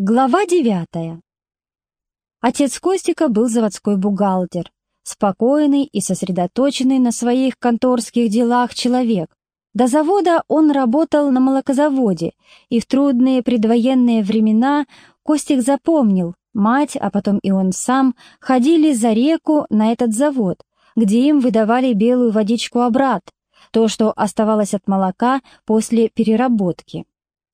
Глава девятая. Отец Костика был заводской бухгалтер, спокойный и сосредоточенный на своих конторских делах человек. До завода он работал на молокозаводе, и в трудные предвоенные времена Костик запомнил, мать, а потом и он сам, ходили за реку на этот завод, где им выдавали белую водичку обрат, то, что оставалось от молока после переработки.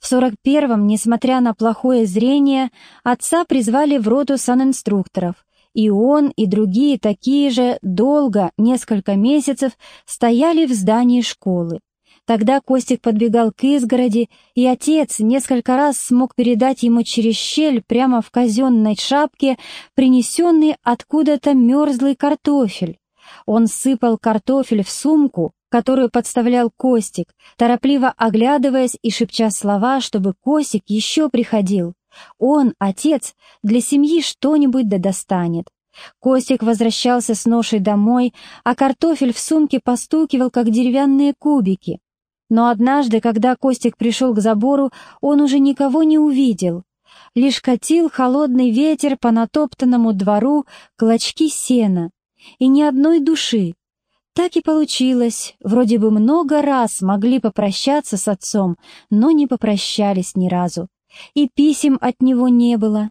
В 41-м, несмотря на плохое зрение, отца призвали в роту санинструкторов, и он, и другие такие же долго, несколько месяцев, стояли в здании школы. Тогда Костик подбегал к изгороди, и отец несколько раз смог передать ему через щель прямо в казенной шапке принесенный откуда-то мерзлый картофель. Он сыпал картофель в сумку, которую подставлял Костик, торопливо оглядываясь и шепча слова, чтобы Костик еще приходил. Он, отец, для семьи что-нибудь да достанет. Костик возвращался с ношей домой, а картофель в сумке постукивал, как деревянные кубики. Но однажды, когда Костик пришел к забору, он уже никого не увидел. Лишь катил холодный ветер по натоптанному двору клочки сена, и ни одной души, так и получилось, вроде бы много раз могли попрощаться с отцом, но не попрощались ни разу. И писем от него не было.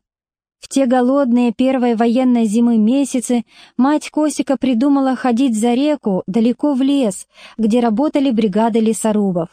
В те голодные первой военной зимы месяцы мать Косика придумала ходить за реку далеко в лес, где работали бригады лесорубов.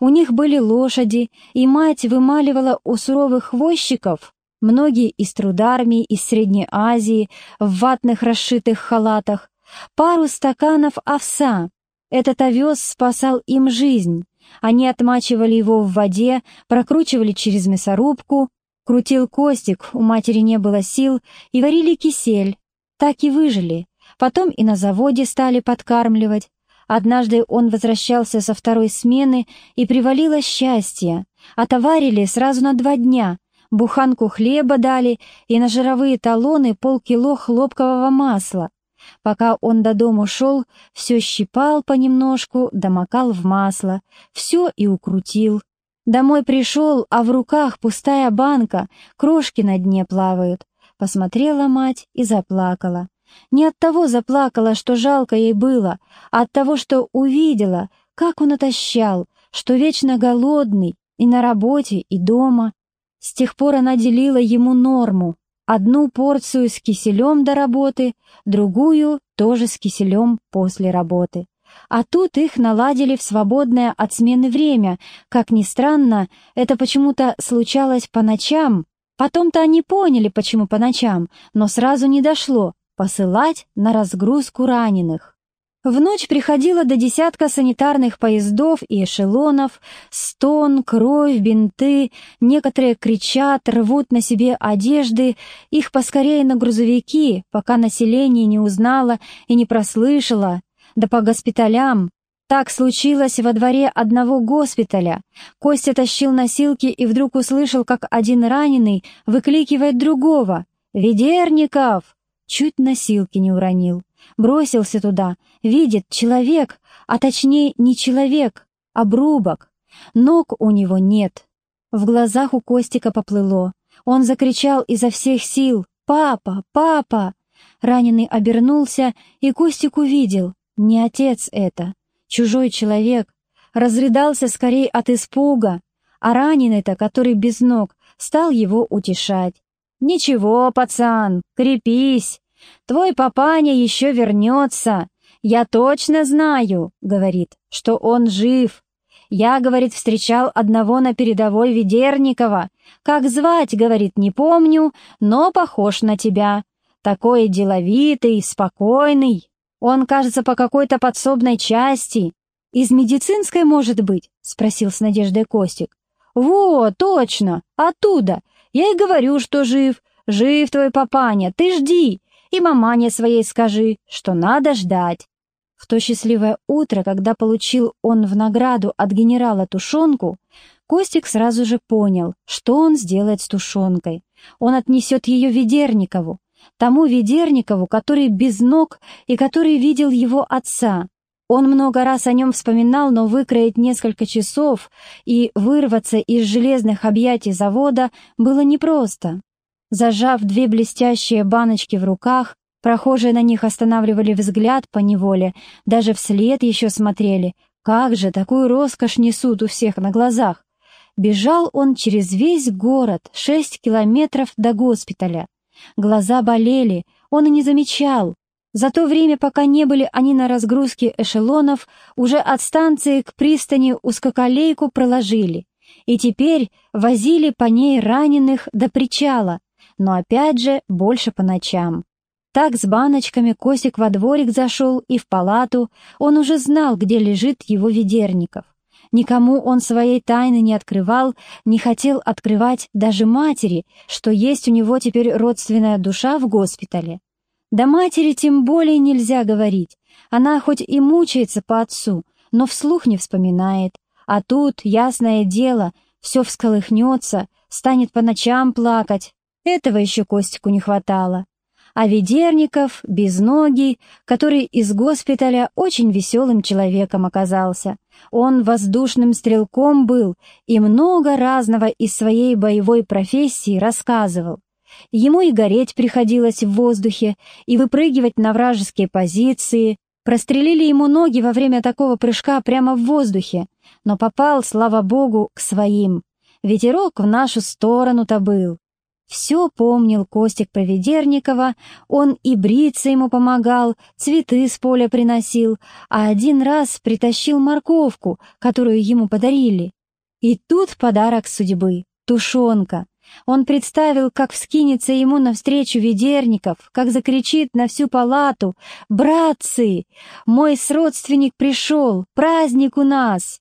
У них были лошади, и мать вымаливала у суровых возчиков, многие из трудармии, из Средней Азии, в ватных расшитых халатах, пару стаканов овса. Этот овес спасал им жизнь. Они отмачивали его в воде, прокручивали через мясорубку, крутил Костик, у матери не было сил, и варили кисель. Так и выжили. Потом и на заводе стали подкармливать. Однажды он возвращался со второй смены, и привалило счастье. Отоварили сразу на два дня. Буханку хлеба дали и на жировые талоны полкило хлопкового масла. Пока он до дому шел, все щипал понемножку, домокал в масло, все и укрутил. Домой пришел, а в руках пустая банка, крошки на дне плавают. Посмотрела мать и заплакала. Не от того заплакала, что жалко ей было, а от того, что увидела, как он отощал, что вечно голодный и на работе, и дома. С тех пор она делила ему норму, Одну порцию с киселем до работы, другую тоже с киселем после работы. А тут их наладили в свободное от смены время. Как ни странно, это почему-то случалось по ночам. Потом-то они поняли, почему по ночам, но сразу не дошло — посылать на разгрузку раненых. В ночь приходило до десятка санитарных поездов и эшелонов, стон, кровь, бинты, некоторые кричат, рвут на себе одежды, их поскорее на грузовики, пока население не узнало и не прослышало, да по госпиталям. Так случилось во дворе одного госпиталя. Костя тащил носилки и вдруг услышал, как один раненый выкликивает другого «Ведерников!» Чуть носилки не уронил. Бросился туда, видит человек, а точнее не человек, обрубок. Ног у него нет. В глазах у Костика поплыло. Он закричал изо всех сил «Папа! Папа!». Раненый обернулся, и Костик увидел. Не отец это, чужой человек. Разрыдался скорее от испуга, а раненый-то, который без ног, стал его утешать. «Ничего, пацан, крепись, Твой папаня еще вернется. Я точно знаю, — говорит, — что он жив. Я, говорит, встречал одного на передовой Ведерникова. Как звать, говорит, не помню, но похож на тебя. Такой деловитый, спокойный. Он, кажется, по какой-то подсобной части. Из медицинской, может быть? — спросил с надеждой Костик. «Вот, точно, оттуда. Я и говорю, что жив. Жив твой папаня, ты жди. И мамане своей скажи, что надо ждать. В то счастливое утро, когда получил он в награду от генерала тушенку, Костик сразу же понял, что он сделает с тушенкой. Он отнесет ее Ведерникову, тому Ведерникову, который без ног и который видел его отца. Он много раз о нем вспоминал, но выкроить несколько часов и вырваться из железных объятий завода было непросто. Зажав две блестящие баночки в руках, прохожие на них останавливали взгляд по неволе, даже вслед еще смотрели. Как же такую роскошь несут у всех на глазах? Бежал он через весь город, шесть километров до госпиталя. Глаза болели, он и не замечал. За то время, пока не были они на разгрузке эшелонов, уже от станции к пристани узкоколейку проложили, и теперь возили по ней раненых до причала, но опять же больше по ночам. Так с баночками Косик во дворик зашел и в палату, он уже знал, где лежит его ведерников. Никому он своей тайны не открывал, не хотел открывать даже матери, что есть у него теперь родственная душа в госпитале. Да матери тем более нельзя говорить. Она хоть и мучается по отцу, но вслух не вспоминает. А тут, ясное дело, все всколыхнется, станет по ночам плакать. Этого еще Костику не хватало а Ведерников, безногий, который из госпиталя очень веселым человеком оказался. Он воздушным стрелком был и много разного из своей боевой профессии рассказывал. Ему и гореть приходилось в воздухе, и выпрыгивать на вражеские позиции. Прострелили ему ноги во время такого прыжка прямо в воздухе, но попал, слава богу, к своим. Ветерок в нашу сторону-то был. Все помнил Костик про Ведерникова, он и бриться ему помогал, цветы с поля приносил, а один раз притащил морковку, которую ему подарили. И тут подарок судьбы — тушенка. Он представил, как вскинется ему навстречу Ведерников, как закричит на всю палату «Братцы! Мой сродственник пришел! Праздник у нас!»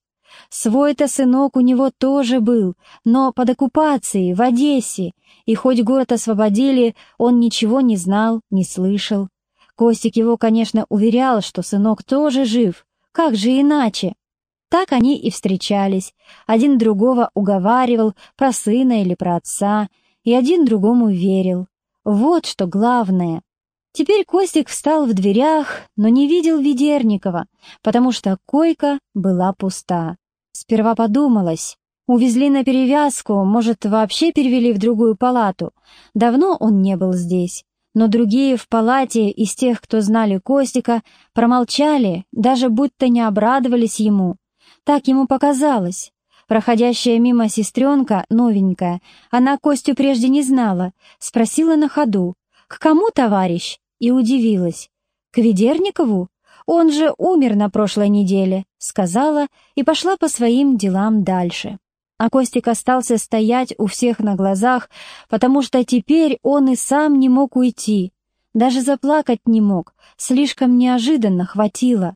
Свой-то сынок у него тоже был, но под оккупацией, в Одессе, и хоть город освободили, он ничего не знал, не слышал. Костик его, конечно, уверял, что сынок тоже жив, как же иначе? Так они и встречались, один другого уговаривал про сына или про отца, и один другому верил. Вот что главное. Теперь Костик встал в дверях, но не видел Ведерникова, потому что койка была пуста. Сперва подумалось, увезли на перевязку, может, вообще перевели в другую палату. Давно он не был здесь. Но другие в палате из тех, кто знали Костика, промолчали, даже будто не обрадовались ему. Так ему показалось. Проходящая мимо сестренка, новенькая, она Костю прежде не знала, спросила на ходу, «К кому, товарищ?» и удивилась. «К Ведерникову? Он же умер на прошлой неделе», — сказала и пошла по своим делам дальше. А Костик остался стоять у всех на глазах, потому что теперь он и сам не мог уйти. Даже заплакать не мог, слишком неожиданно хватило.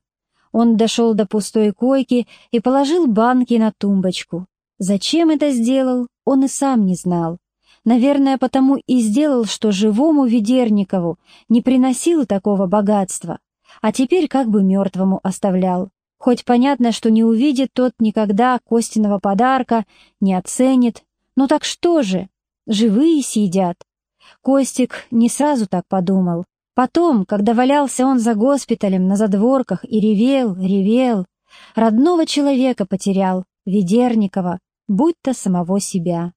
Он дошел до пустой койки и положил банки на тумбочку. Зачем это сделал, он и сам не знал. Наверное, потому и сделал, что живому Ведерникову не приносил такого богатства а теперь как бы мертвому оставлял. Хоть понятно, что не увидит тот никогда Костиного подарка, не оценит. Но так что же? Живые сидят. Костик не сразу так подумал. Потом, когда валялся он за госпиталем на задворках и ревел, ревел, родного человека потерял, Ведерникова, будь-то самого себя.